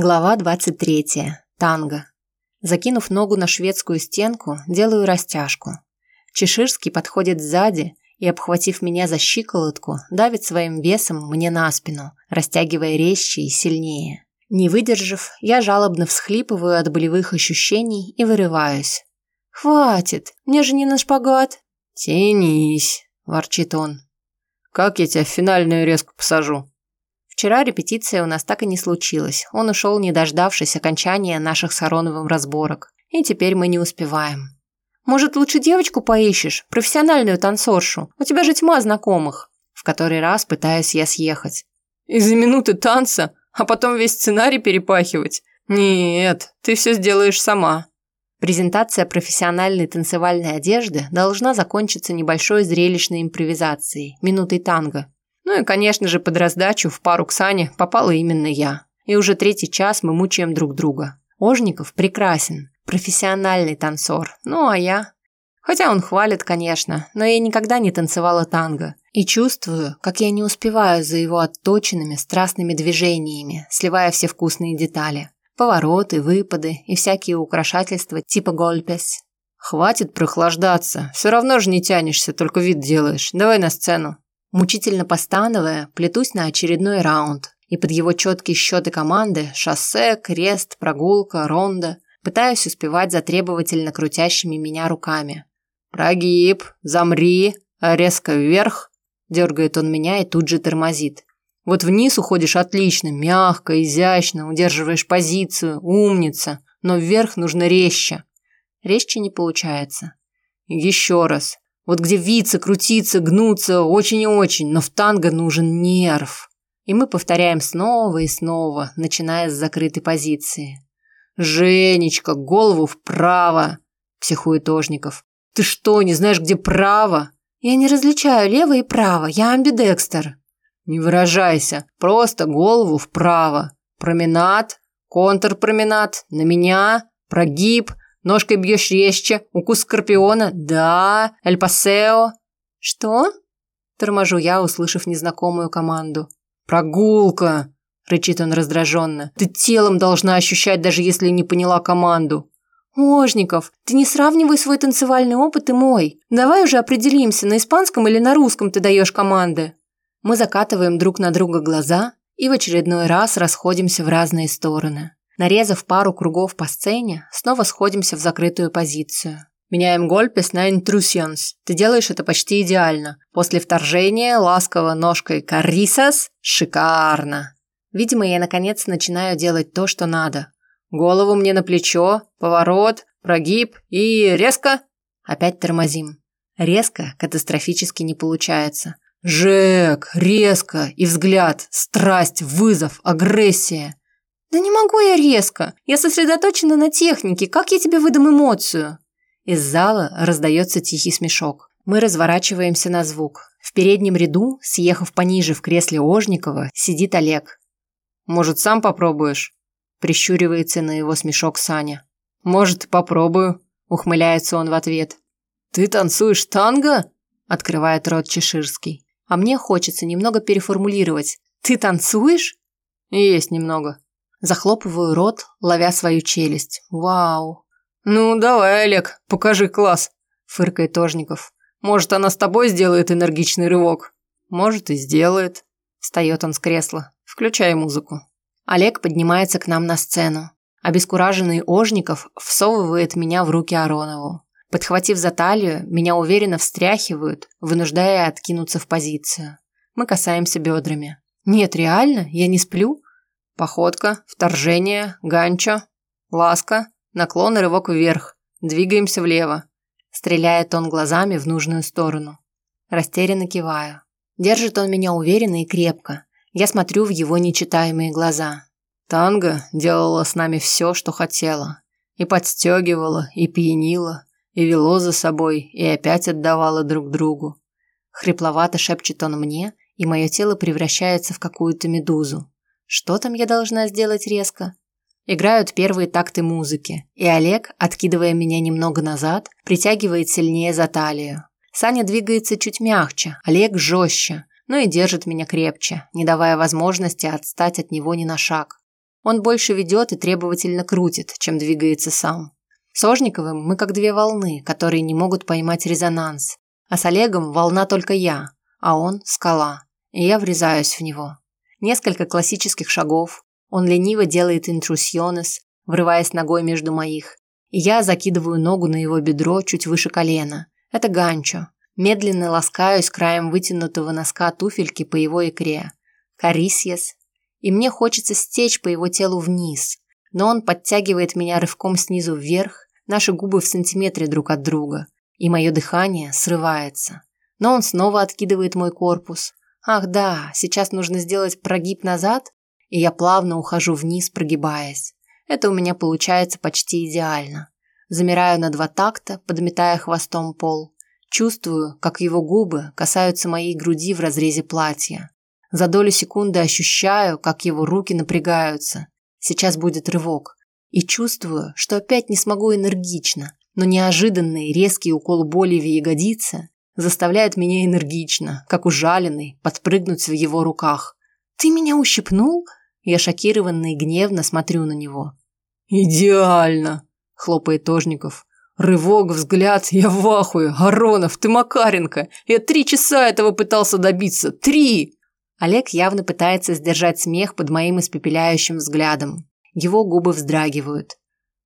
Глава 23. Танго. Закинув ногу на шведскую стенку, делаю растяжку. Чеширский подходит сзади и, обхватив меня за щиколотку, давит своим весом мне на спину, растягивая резче и сильнее. Не выдержав, я жалобно всхлипываю от болевых ощущений и вырываюсь. «Хватит! Мне же не на шпагат!» «Тянись!» – ворчит он. «Как я тебя в финальную резку посажу?» Вчера репетиция у нас так и не случилась. Он ушел, не дождавшись окончания наших с Ароновым разборок. И теперь мы не успеваем. Может, лучше девочку поищешь? Профессиональную танцоршу? У тебя же тьма знакомых. В который раз пытаюсь я съехать. Из-за минуты танца? А потом весь сценарий перепахивать? Нет, ты все сделаешь сама. Презентация профессиональной танцевальной одежды должна закончиться небольшой зрелищной импровизацией, минутой танго. Ну и, конечно же, под раздачу в пару к Сане попала именно я. И уже третий час мы мучаем друг друга. Ожников прекрасен, профессиональный танцор. Ну а я... Хотя он хвалит, конечно, но я никогда не танцевала танго. И чувствую, как я не успеваю за его отточенными, страстными движениями, сливая все вкусные детали. Повороты, выпады и всякие украшательства типа гольпес. «Хватит прохлаждаться. Все равно же не тянешься, только вид делаешь. Давай на сцену». Мучительно постановая, плетусь на очередной раунд, и под его четкие счеты команды – шоссе, крест, прогулка, ронда – пытаюсь успевать за требовательно крутящими меня руками. «Прогиб, замри, резко вверх», – дергает он меня и тут же тормозит. «Вот вниз уходишь отлично, мягко, изящно, удерживаешь позицию, умница, но вверх нужно резче». Резче не получается. «Еще раз, вот где виться, крутиться, гнуться очень и очень, но в танго нужен нерв. И мы повторяем снова и снова, начиная с закрытой позиции. «Женечка, голову вправо!» – психует Ожников. «Ты что, не знаешь, где право?» «Я не различаю лево и право, я амбидекстер». «Не выражайся, просто голову вправо. Променад, контрпроменад, на меня, прогиб, Ножкой бьешь резче. Укус скорпиона. Да. Эль пасео. Что? Торможу я, услышав незнакомую команду. Прогулка. Рычит он раздраженно. Ты телом должна ощущать, даже если не поняла команду. Ожников, ты не сравнивай свой танцевальный опыт и мой. Давай уже определимся, на испанском или на русском ты даешь команды. Мы закатываем друг на друга глаза и в очередной раз расходимся в разные стороны. Нарезав пару кругов по сцене, снова сходимся в закрытую позицию. Меняем гольпес на интрусионс. Ты делаешь это почти идеально. После вторжения ласково ножкой карисас. Шикарно. Видимо, я наконец начинаю делать то, что надо. Голову мне на плечо, поворот, прогиб и резко. Опять тормозим. Резко катастрофически не получается. Жек, резко и взгляд, страсть, вызов, агрессия. «Да не могу я резко. Я сосредоточена на технике. Как я тебе выдам эмоцию?» Из зала раздается тихий смешок. Мы разворачиваемся на звук. В переднем ряду, съехав пониже в кресле Ожникова, сидит Олег. «Может, сам попробуешь?» Прищуривается на его смешок Саня. «Может, попробую», – ухмыляется он в ответ. «Ты танцуешь танго?» – открывает рот Чеширский. А мне хочется немного переформулировать. «Ты танцуешь?» «Есть немного», Захлопываю рот, ловя свою челюсть. Вау. «Ну, давай, Олег, покажи класс», – фыркает Тожников. «Может, она с тобой сделает энергичный рывок?» «Может, и сделает». Встает он с кресла. «Включай музыку». Олег поднимается к нам на сцену. Обескураженный Ожников всовывает меня в руки Аронову. Подхватив за талию, меня уверенно встряхивают, вынуждая откинуться в позицию. Мы касаемся бедрами. Нет, реально? Я не сплю? Походка, вторжение, ганчо, ласка, наклон и рывок вверх. Двигаемся влево. Стреляет он глазами в нужную сторону. Растерянно киваю. Держит он меня уверенно и крепко. Я смотрю в его нечитаемые глаза. Танго делала с нами все, что хотела. И подстегивала, и пьянила, и вело за собой, и опять отдавала друг другу. Хрипловато шепчет он мне, и мое тело превращается в какую-то медузу. Что там я должна сделать резко? Играют первые такты музыки, и Олег, откидывая меня немного назад, притягивает сильнее за талию. Саня двигается чуть мягче, Олег жестче, но и держит меня крепче, не давая возможности отстать от него ни на шаг. Он больше ведет и требовательно крутит, чем двигается сам. С Ожниковым мы как две волны, которые не могут поймать резонанс. А с Олегом волна только я, а он – скала. И я врезаюсь в него. Несколько классических шагов. Он лениво делает интрусьонес, врываясь ногой между моих. И я закидываю ногу на его бедро чуть выше колена. Это ганчо. Медленно ласкаюсь краем вытянутого носка туфельки по его икре. Карисьес. И мне хочется стечь по его телу вниз. Но он подтягивает меня рывком снизу вверх, наши губы в сантиметре друг от друга. И мое дыхание срывается. Но он снова откидывает мой корпус. Ах да, сейчас нужно сделать прогиб назад, и я плавно ухожу вниз, прогибаясь. Это у меня получается почти идеально. Замираю на два такта, подметая хвостом пол. Чувствую, как его губы касаются моей груди в разрезе платья. За долю секунды ощущаю, как его руки напрягаются. Сейчас будет рывок. И чувствую, что опять не смогу энергично, но неожиданный резкий укол боли в ягодице заставляет меня энергично, как ужаленный, подпрыгнуть в его руках. «Ты меня ущипнул?» Я шокированно и гневно смотрю на него. «Идеально!» – хлопает Тожников. Рывок, взгляд, я в ахуе. Аронов, ты Макаренко. Я три часа этого пытался добиться. Три! Олег явно пытается сдержать смех под моим испепеляющим взглядом. Его губы вздрагивают.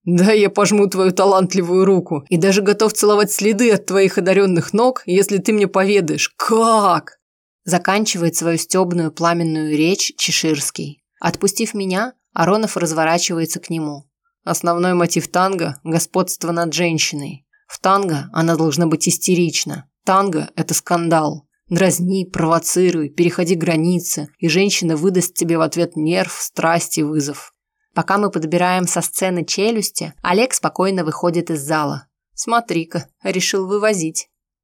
Да, я пожму твою талантливую руку и даже готов целовать следы от твоих одаренных ног, если ты мне поведаешь, как. Заканчивает свою стебную пламенную речь Чеширский. Отпустив меня, Аронов разворачивается к нему. Основной мотив танго – господство над женщиной. В танго она должна быть истерична. Танго – это скандал. Дразни, провоцируй, переходи границы, и женщина выдаст тебе в ответ нерв, страсть и вызов. Пока мы подбираем со сцены челюсти, Олег спокойно выходит из зала. Смотри-ка, решил вывозить.